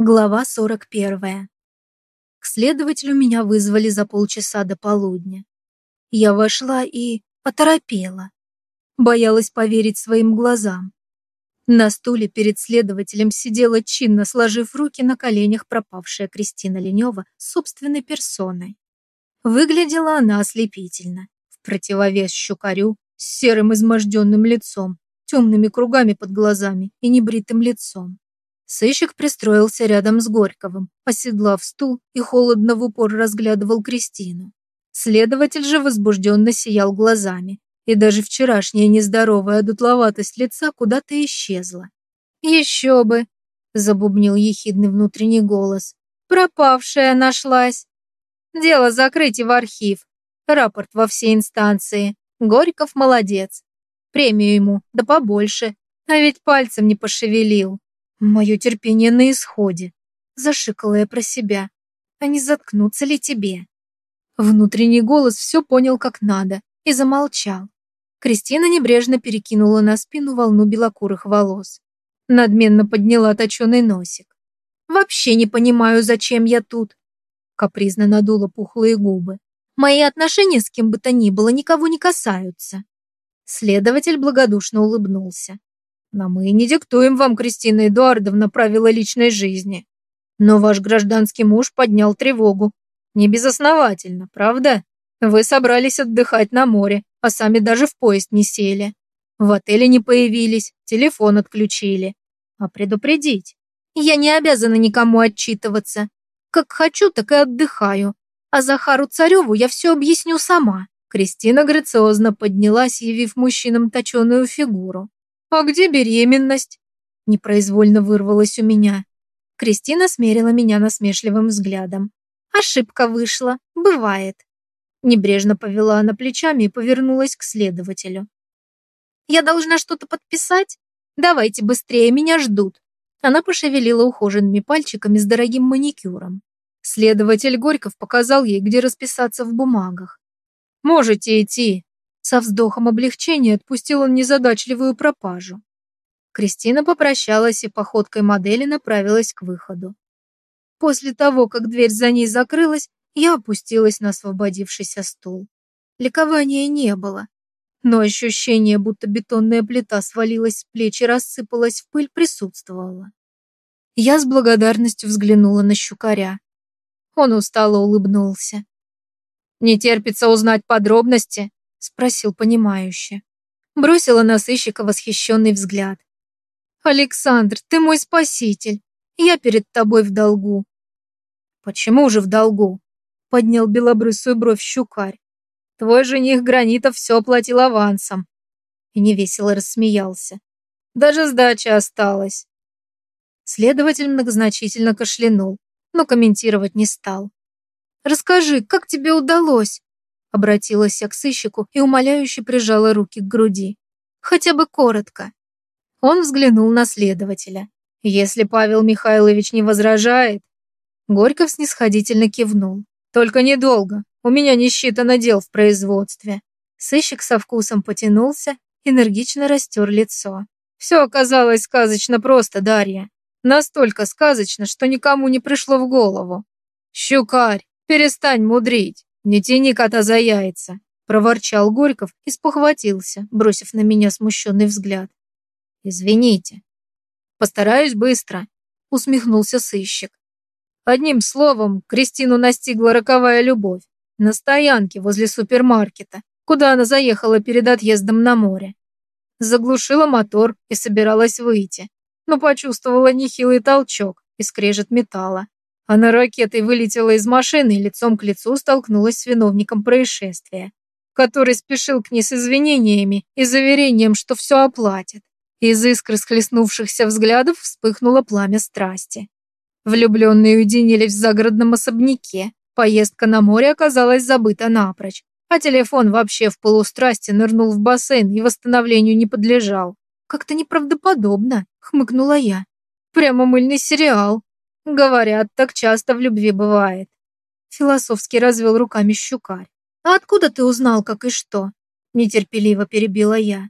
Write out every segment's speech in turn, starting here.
Глава 41. К следователю меня вызвали за полчаса до полудня. Я вошла и оторопела. Боялась поверить своим глазам. На стуле перед следователем сидела чинно, сложив руки на коленях пропавшая Кристина Ленева собственной персоной. Выглядела она ослепительно, в противовес щукарю, с серым изможденным лицом, темными кругами под глазами и небритым лицом. Сыщик пристроился рядом с Горьковым, оседлав стул и холодно в упор разглядывал Кристину. Следователь же возбужденно сиял глазами, и даже вчерашняя нездоровая дутловатость лица куда-то исчезла. «Еще бы!» – забубнил ехидный внутренний голос. «Пропавшая нашлась!» «Дело закрыть в архив. Рапорт во все инстанции. Горьков молодец. Премию ему, да побольше. А ведь пальцем не пошевелил. Мое терпение на исходе. Зашикала я про себя. А не заткнуться ли тебе? Внутренний голос все понял как надо и замолчал. Кристина небрежно перекинула на спину волну белокурых волос. Надменно подняла точеный носик. «Вообще не понимаю, зачем я тут». Капризно надула пухлые губы. «Мои отношения с кем бы то ни было никого не касаются». Следователь благодушно улыбнулся. Но мы не диктуем вам, Кристина Эдуардовна, правила личной жизни. Но ваш гражданский муж поднял тревогу. Не безосновательно, правда? Вы собрались отдыхать на море, а сами даже в поезд не сели. В отеле не появились, телефон отключили. А предупредить? Я не обязана никому отчитываться. Как хочу, так и отдыхаю. А Захару Цареву я все объясню сама. Кристина грациозно поднялась, явив мужчинам точеную фигуру. «А где беременность?» Непроизвольно вырвалась у меня. Кристина смерила меня насмешливым взглядом. «Ошибка вышла. Бывает». Небрежно повела она плечами и повернулась к следователю. «Я должна что-то подписать? Давайте быстрее, меня ждут». Она пошевелила ухоженными пальчиками с дорогим маникюром. Следователь Горьков показал ей, где расписаться в бумагах. «Можете идти», со вздохом облегчения отпустил он незадачливую пропажу. Кристина попрощалась и походкой модели направилась к выходу. После того, как дверь за ней закрылась, я опустилась на освободившийся стул. Ликования не было, но ощущение, будто бетонная плита свалилась с плеч и рассыпалась в пыль, присутствовало. Я с благодарностью взглянула на щукаря. Он устало улыбнулся. «Не терпится узнать подробности?» Спросил понимающе. Бросила на сыщика восхищенный взгляд. «Александр, ты мой спаситель. Я перед тобой в долгу». «Почему же в долгу?» Поднял белобрысую бровь щукарь. «Твой жених Гранитов все оплатил авансом». И невесело рассмеялся. «Даже сдача осталась». Следователь многозначительно кашлянул, но комментировать не стал. «Расскажи, как тебе удалось?» Обратилась я к сыщику и умоляюще прижала руки к груди. Хотя бы коротко. Он взглянул на следователя. Если Павел Михайлович не возражает... Горьков снисходительно кивнул. Только недолго. У меня не считано дел в производстве. Сыщик со вкусом потянулся, энергично растер лицо. Все оказалось сказочно просто, Дарья. Настолько сказочно, что никому не пришло в голову. Щукарь, перестань мудрить. «Не тяни кота за яйца!» – проворчал Горьков и спохватился, бросив на меня смущенный взгляд. «Извините». «Постараюсь быстро», – усмехнулся сыщик. Одним словом, Кристину настигла роковая любовь. На стоянке возле супермаркета, куда она заехала перед отъездом на море. Заглушила мотор и собиралась выйти, но почувствовала нехилый толчок и скрежет металла. Она ракетой вылетела из машины и лицом к лицу столкнулась с виновником происшествия, который спешил к ней с извинениями и заверением, что все оплатит. Из искр схлестнувшихся взглядов вспыхнуло пламя страсти. Влюбленные уединились в загородном особняке. Поездка на море оказалась забыта напрочь, а телефон вообще в полустрасти нырнул в бассейн и восстановлению не подлежал. «Как-то неправдоподобно», — хмыкнула я. «Прямо мыльный сериал». Говорят, так часто в любви бывает. Философски развел руками щукарь. А откуда ты узнал, как и что? Нетерпеливо перебила я.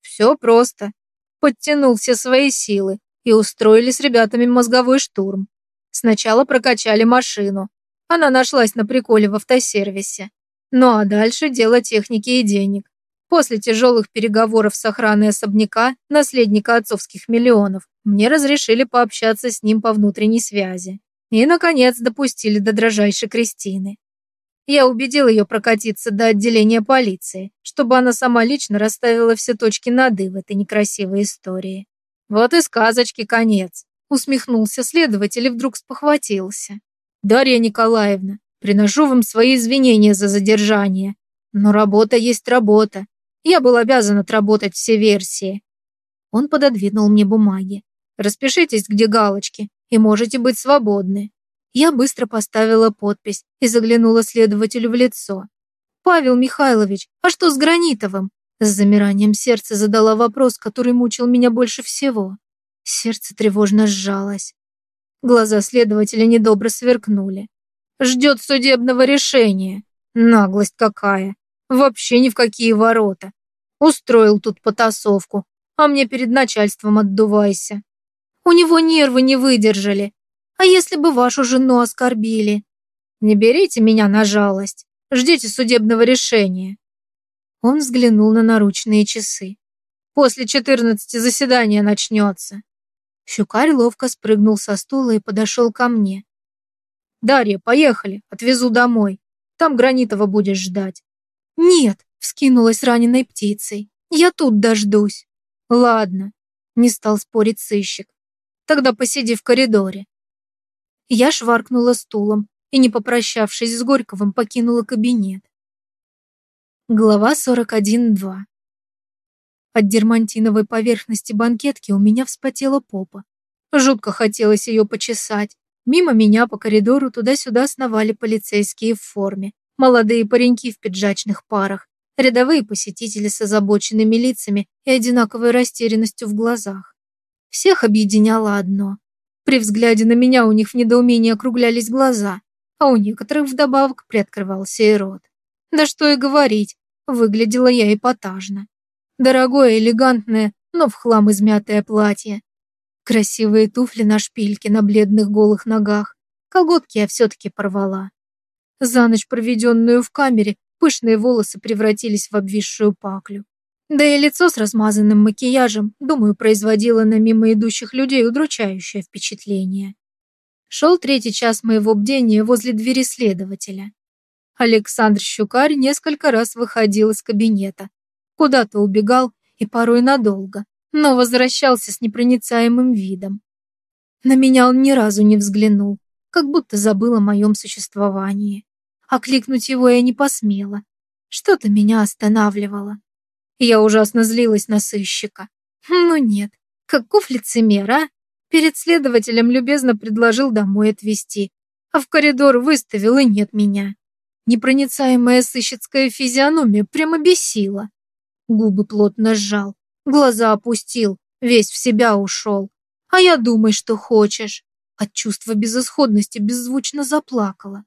Все просто. Подтянул все свои силы и устроили с ребятами мозговой штурм. Сначала прокачали машину. Она нашлась на приколе в автосервисе. Ну а дальше дело техники и денег. После тяжелых переговоров с охраной особняка, наследника отцовских миллионов, мне разрешили пообщаться с ним по внутренней связи. И, наконец, допустили до дрожайшей Кристины. Я убедил ее прокатиться до отделения полиции, чтобы она сама лично расставила все точки над «и» в этой некрасивой истории. Вот и сказочки конец. Усмехнулся следователь и вдруг спохватился. Дарья Николаевна, приношу вам свои извинения за задержание. Но работа есть работа. Я был обязан отработать все версии. Он пододвинул мне бумаги. Распишитесь, где галочки, и можете быть свободны. Я быстро поставила подпись и заглянула следователю в лицо. «Павел Михайлович, а что с Гранитовым?» С замиранием сердца задала вопрос, который мучил меня больше всего. Сердце тревожно сжалось. Глаза следователя недобро сверкнули. «Ждет судебного решения. Наглость какая. Вообще ни в какие ворота. Устроил тут потасовку, а мне перед начальством отдувайся. У него нервы не выдержали. А если бы вашу жену оскорбили? Не берите меня на жалость. Ждите судебного решения. Он взглянул на наручные часы. После четырнадцати заседание начнется. Щукарь ловко спрыгнул со стула и подошел ко мне. «Дарья, поехали, отвезу домой. Там Гранитова будешь ждать». «Нет», — вскинулась раненой птицей. «Я тут дождусь». «Ладно», — не стал спорить сыщик. «Тогда посиди в коридоре». Я шваркнула стулом и, не попрощавшись с Горьковым, покинула кабинет. Глава 41.2 От дермантиновой поверхности банкетки у меня вспотела попа. Жутко хотелось ее почесать. Мимо меня по коридору туда-сюда сновали полицейские в форме, молодые пареньки в пиджачных парах, рядовые посетители с озабоченными лицами и одинаковой растерянностью в глазах. Всех объединяло одно. При взгляде на меня у них в недоумении округлялись глаза, а у некоторых вдобавок приоткрывался и рот. Да что и говорить, выглядела я эпатажно. Дорогое, элегантное, но в хлам измятое платье. Красивые туфли на шпильке на бледных голых ногах. Колготки я все-таки порвала. За ночь, проведенную в камере, пышные волосы превратились в обвисшую паклю. Да и лицо с размазанным макияжем, думаю, производило на мимо идущих людей удручающее впечатление. Шел третий час моего бдения возле двери следователя. Александр Щукарь несколько раз выходил из кабинета. Куда-то убегал и порой надолго, но возвращался с непроницаемым видом. На меня он ни разу не взглянул, как будто забыл о моем существовании. Окликнуть его я не посмела. Что-то меня останавливало. Я ужасно злилась на сыщика. Ну нет, каков лицемер, а? Перед следователем любезно предложил домой отвезти, а в коридор выставил и нет меня. Непроницаемая сыщицкая физиономия прямо бесила. Губы плотно сжал, глаза опустил, весь в себя ушел. А я думай, что хочешь. От чувства безысходности беззвучно заплакала.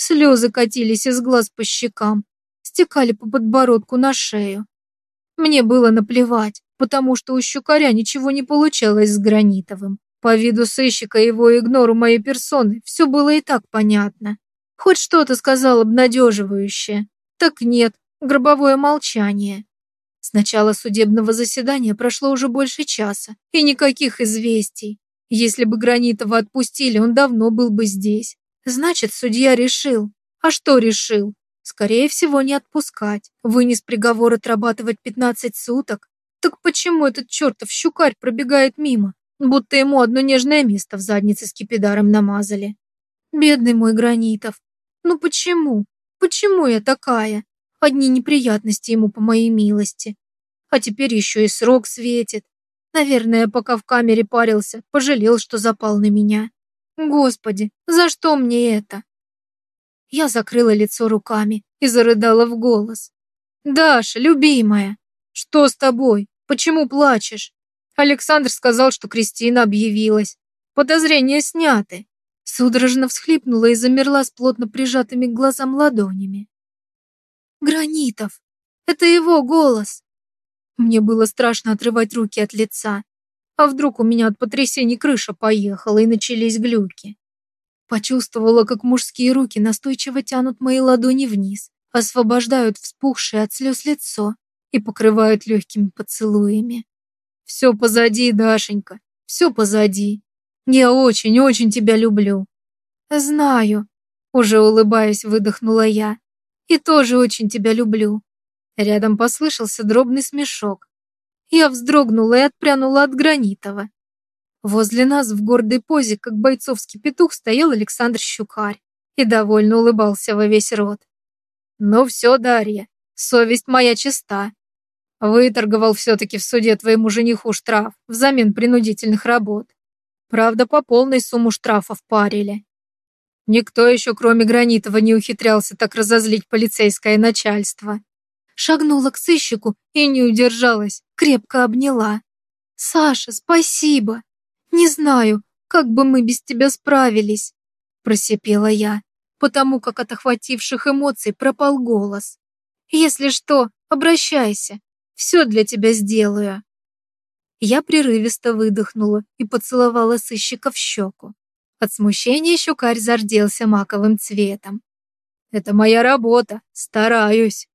Слезы катились из глаз по щекам, стекали по подбородку на шею. Мне было наплевать, потому что у щукаря ничего не получалось с Гранитовым. По виду сыщика и его игнору моей персоны все было и так понятно. Хоть что-то сказал обнадеживающее. Так нет, гробовое молчание. С начала судебного заседания прошло уже больше часа, и никаких известий. Если бы Гранитова отпустили, он давно был бы здесь. Значит, судья решил. А что решил? Скорее всего, не отпускать. Вынес приговор отрабатывать 15 суток. Так почему этот чертов щукарь пробегает мимо, будто ему одно нежное место в заднице с кипидаром намазали? Бедный мой Гранитов. Ну почему? Почему я такая? Одни неприятности ему по моей милости. А теперь еще и срок светит. Наверное, пока в камере парился, пожалел, что запал на меня. Господи, за что мне это? Я закрыла лицо руками и зарыдала в голос. «Даша, любимая, что с тобой? Почему плачешь?» Александр сказал, что Кристина объявилась. Подозрения сняты. Судорожно всхлипнула и замерла с плотно прижатыми к глазам ладонями. «Гранитов! Это его голос!» Мне было страшно отрывать руки от лица. А вдруг у меня от потрясений крыша поехала и начались глюки? Почувствовала, как мужские руки настойчиво тянут мои ладони вниз, освобождают вспухшее от слез лицо и покрывают легкими поцелуями. Все позади, Дашенька, все позади. Я очень-очень тебя люблю. Знаю, уже улыбаясь, выдохнула я. И тоже очень тебя люблю. Рядом послышался дробный смешок. Я вздрогнула и отпрянула от Гранитова. Возле нас в гордой позе, как бойцовский петух, стоял Александр Щукарь и довольно улыбался во весь рот. «Ну все, Дарья, совесть моя чиста. Выторговал все-таки в суде твоему жениху штраф взамен принудительных работ. Правда, по полной сумму штрафа впарили. Никто еще, кроме Гранитова, не ухитрялся так разозлить полицейское начальство. Шагнула к сыщику и не удержалась, крепко обняла. «Саша, спасибо! Не знаю, как бы мы без тебя справились!» Просипела я, потому как от охвативших эмоций пропал голос. «Если что, обращайся, все для тебя сделаю». Я прерывисто выдохнула и поцеловала сыщика в щеку. От смущения щукарь зарделся маковым цветом. «Это моя работа, стараюсь».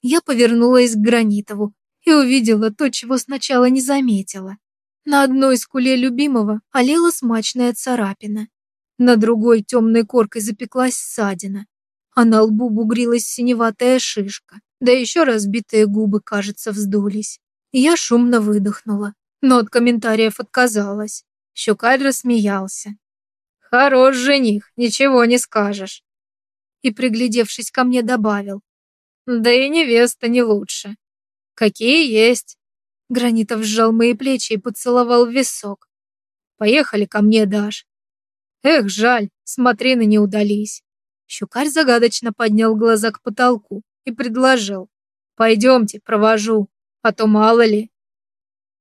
Я повернулась к Гранитову и увидела то, чего сначала не заметила. На одной скуле любимого олела смачная царапина. На другой темной коркой запеклась ссадина, а на лбу бугрилась синеватая шишка, да еще разбитые губы, кажется, вздулись. Я шумно выдохнула, но от комментариев отказалась. Щукарь рассмеялся. Хорош жених, ничего не скажешь. И, приглядевшись ко мне, добавил. Да и невеста не лучше. Какие есть. Гранитов сжал мои плечи и поцеловал в висок. Поехали ко мне, Даш. Эх, жаль, смотрины не удались. Щукарь загадочно поднял глаза к потолку и предложил. Пойдемте, провожу, а то мало ли.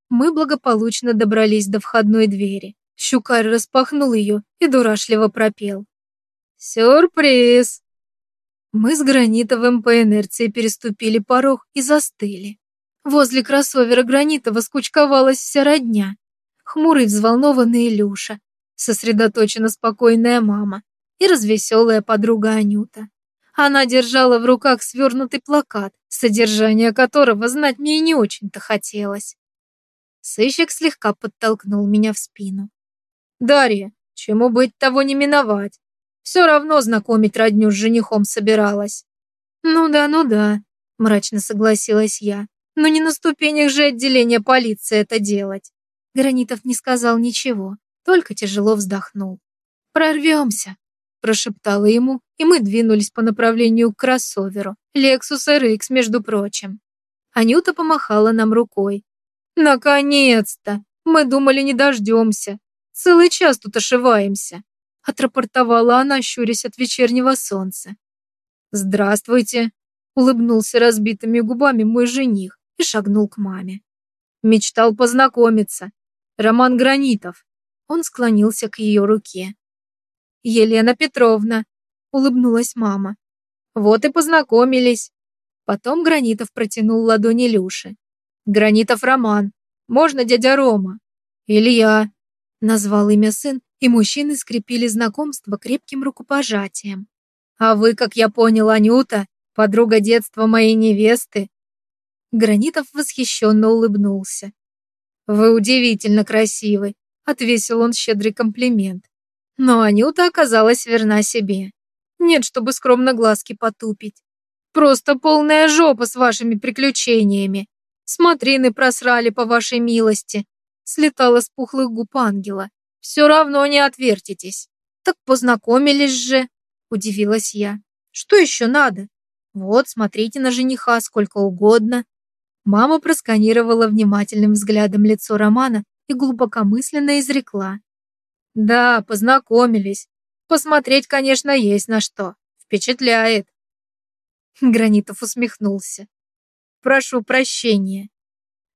Мы благополучно добрались до входной двери. Щукарь распахнул ее и дурашливо пропел. «Сюрприз!» Мы с Гранитовым по инерции переступили порог и застыли. Возле кроссовера Гранитова скучковалась вся родня. Хмурый взволнованный Илюша, сосредоточенно спокойная мама и развеселая подруга Анюта. Она держала в руках свернутый плакат, содержание которого знать мне не очень-то хотелось. Сыщик слегка подтолкнул меня в спину. Дарья, чему быть, того не миновать. Все равно знакомить родню с женихом собиралась. Ну да, ну да, мрачно согласилась я. Но не на ступенях же отделения полиции это делать. Гранитов не сказал ничего, только тяжело вздохнул. «Прорвемся», – прошептала ему, и мы двинулись по направлению к кроссоверу. Lexus RX, между прочим. Анюта помахала нам рукой. «Наконец-то! Мы думали, не дождемся. Целый час тут ошиваемся», — отрапортовала она, щурясь от вечернего солнца. «Здравствуйте», — улыбнулся разбитыми губами мой жених и шагнул к маме. Мечтал познакомиться. Роман Гранитов. Он склонился к ее руке. «Елена Петровна», — улыбнулась мама. «Вот и познакомились». Потом Гранитов протянул ладони Люши. «Гранитов Роман. Можно дядя Рома?» «Илья», Назвал имя сын, и мужчины скрепили знакомство крепким рукопожатием. «А вы, как я понял, Анюта, подруга детства моей невесты?» Гранитов восхищенно улыбнулся. «Вы удивительно красивый», — отвесил он щедрый комплимент. Но Анюта оказалась верна себе. Нет, чтобы скромно глазки потупить. Просто полная жопа с вашими приключениями. Смотрины просрали по вашей милости, слетала с пухлых губ ангела. «Все равно не отвертитесь». «Так познакомились же», – удивилась я. «Что еще надо?» «Вот, смотрите на жениха сколько угодно». Мама просканировала внимательным взглядом лицо Романа и глубокомысленно изрекла. «Да, познакомились. Посмотреть, конечно, есть на что. Впечатляет». Гранитов усмехнулся. «Прошу прощения».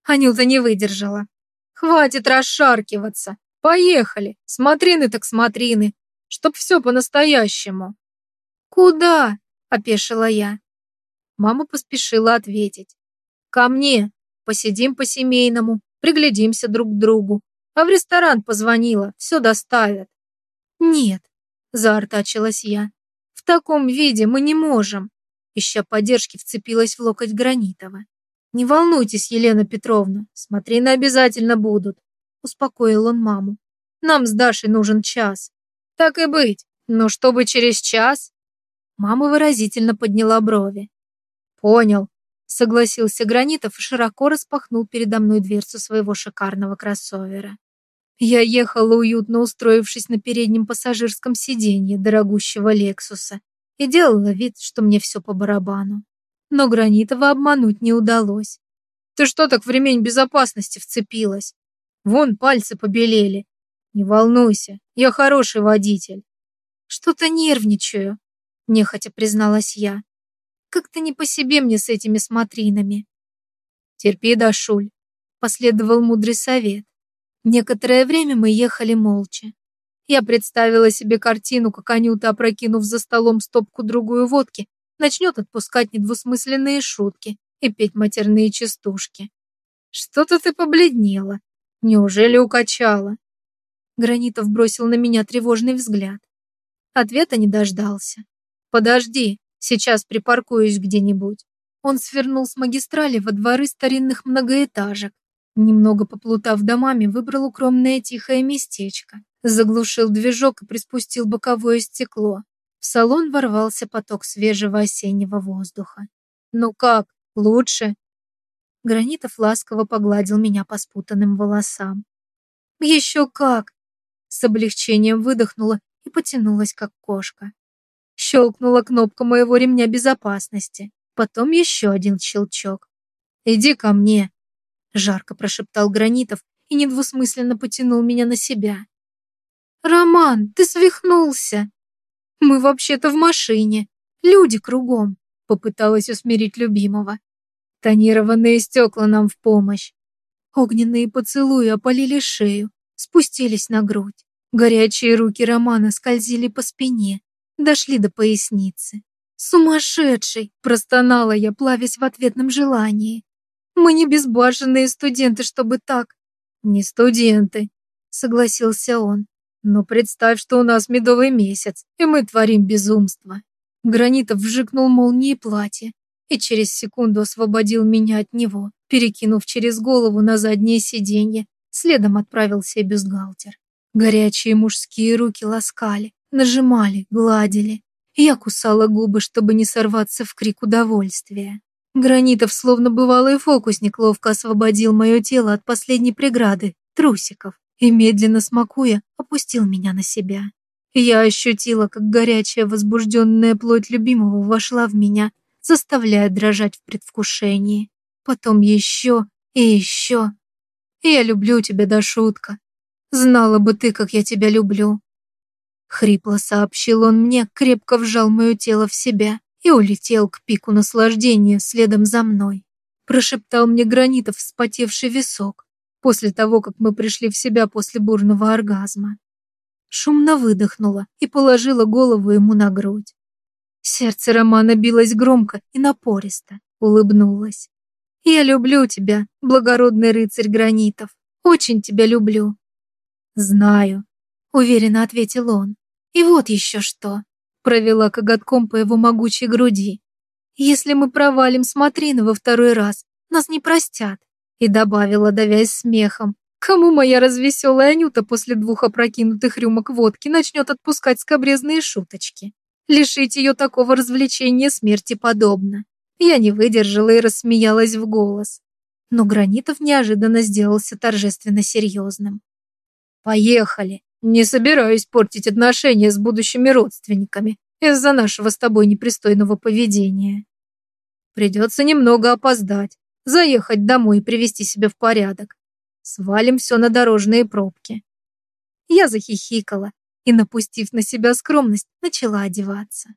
Анюта не выдержала. Хватит расшаркиваться. Поехали. Смотрины так смотрины. Чтоб все по-настоящему. Куда? Опешила я. Мама поспешила ответить. Ко мне. Посидим по-семейному. Приглядимся друг к другу. А в ресторан позвонила, все доставят. Нет, заортачилась я. В таком виде мы не можем. Ища поддержки, вцепилась в локоть Гранитова. Не волнуйтесь, Елена Петровна, смотрины обязательно будут. Успокоил он маму. Нам с Дашей нужен час. Так и быть, но чтобы через час? Мама выразительно подняла брови. Понял, согласился Гранитов и широко распахнул передо мной дверцу своего шикарного кроссовера. Я ехала, уютно устроившись на переднем пассажирском сиденье дорогущего Лексуса и делала вид, что мне все по барабану. Но Гранитова обмануть не удалось. «Ты что так в ремень безопасности вцепилась? Вон пальцы побелели. Не волнуйся, я хороший водитель». «Что-то нервничаю», — нехотя призналась я. «Как-то не по себе мне с этими смотринами». «Терпи, Дашуль», — последовал мудрый совет. Некоторое время мы ехали молча. Я представила себе картину, как Анюта, опрокинув за столом стопку-другую водки, начнет отпускать недвусмысленные шутки и петь матерные частушки. «Что-то ты побледнела. Неужели укачала?» Гранитов бросил на меня тревожный взгляд. Ответа не дождался. «Подожди, сейчас припаркуюсь где-нибудь». Он свернул с магистрали во дворы старинных многоэтажек, Немного поплутав домами, выбрал укромное тихое местечко, заглушил движок и приспустил боковое стекло. В салон ворвался поток свежего осеннего воздуха. «Ну как, лучше?» Гранитов ласково погладил меня по спутанным волосам. «Еще как!» С облегчением выдохнула и потянулась, как кошка. Щелкнула кнопка моего ремня безопасности. Потом еще один щелчок. «Иди ко мне!» Жарко прошептал Гранитов и недвусмысленно потянул меня на себя. «Роман, ты свихнулся!» «Мы вообще-то в машине, люди кругом», попыталась усмирить любимого. Тонированные стекла нам в помощь. Огненные поцелуи опалили шею, спустились на грудь. Горячие руки Романа скользили по спине, дошли до поясницы. «Сумасшедший!» – простонала я, плавясь в ответном желании. Мы не безбашенные студенты, чтобы так. Не студенты, согласился он. Но представь, что у нас медовый месяц, и мы творим безумство. Гранитов вжикнул молнией платье и через секунду освободил меня от него, перекинув через голову на заднее сиденье. Следом отправился и бюстгальтер. Горячие мужские руки ласкали, нажимали, гладили. Я кусала губы, чтобы не сорваться в крик удовольствия. Гранитов, словно бывалый фокусник, ловко освободил мое тело от последней преграды, трусиков, и, медленно смакуя, опустил меня на себя. Я ощутила, как горячая возбужденная плоть любимого вошла в меня, заставляя дрожать в предвкушении. Потом еще и еще. Я люблю тебя, да шутка. Знала бы ты, как я тебя люблю. Хрипло сообщил он мне, крепко вжал мое тело в себя и улетел к пику наслаждения следом за мной. Прошептал мне гранитов вспотевший висок после того, как мы пришли в себя после бурного оргазма. Шумно выдохнула и положила голову ему на грудь. Сердце Романа билось громко и напористо, улыбнулась. «Я люблю тебя, благородный рыцарь гранитов, очень тебя люблю». «Знаю», — уверенно ответил он. «И вот еще что провела коготком по его могучей груди. «Если мы провалим смотрины во второй раз, нас не простят», и добавила, давясь смехом. «Кому моя развеселая Анюта после двух опрокинутых рюмок водки начнет отпускать скобрезные шуточки? Лишить ее такого развлечения смерти подобно». Я не выдержала и рассмеялась в голос. Но Гранитов неожиданно сделался торжественно серьезным. «Поехали!» Не собираюсь портить отношения с будущими родственниками из-за нашего с тобой непристойного поведения. Придется немного опоздать, заехать домой и привести себя в порядок. Свалим все на дорожные пробки. Я захихикала и, напустив на себя скромность, начала одеваться.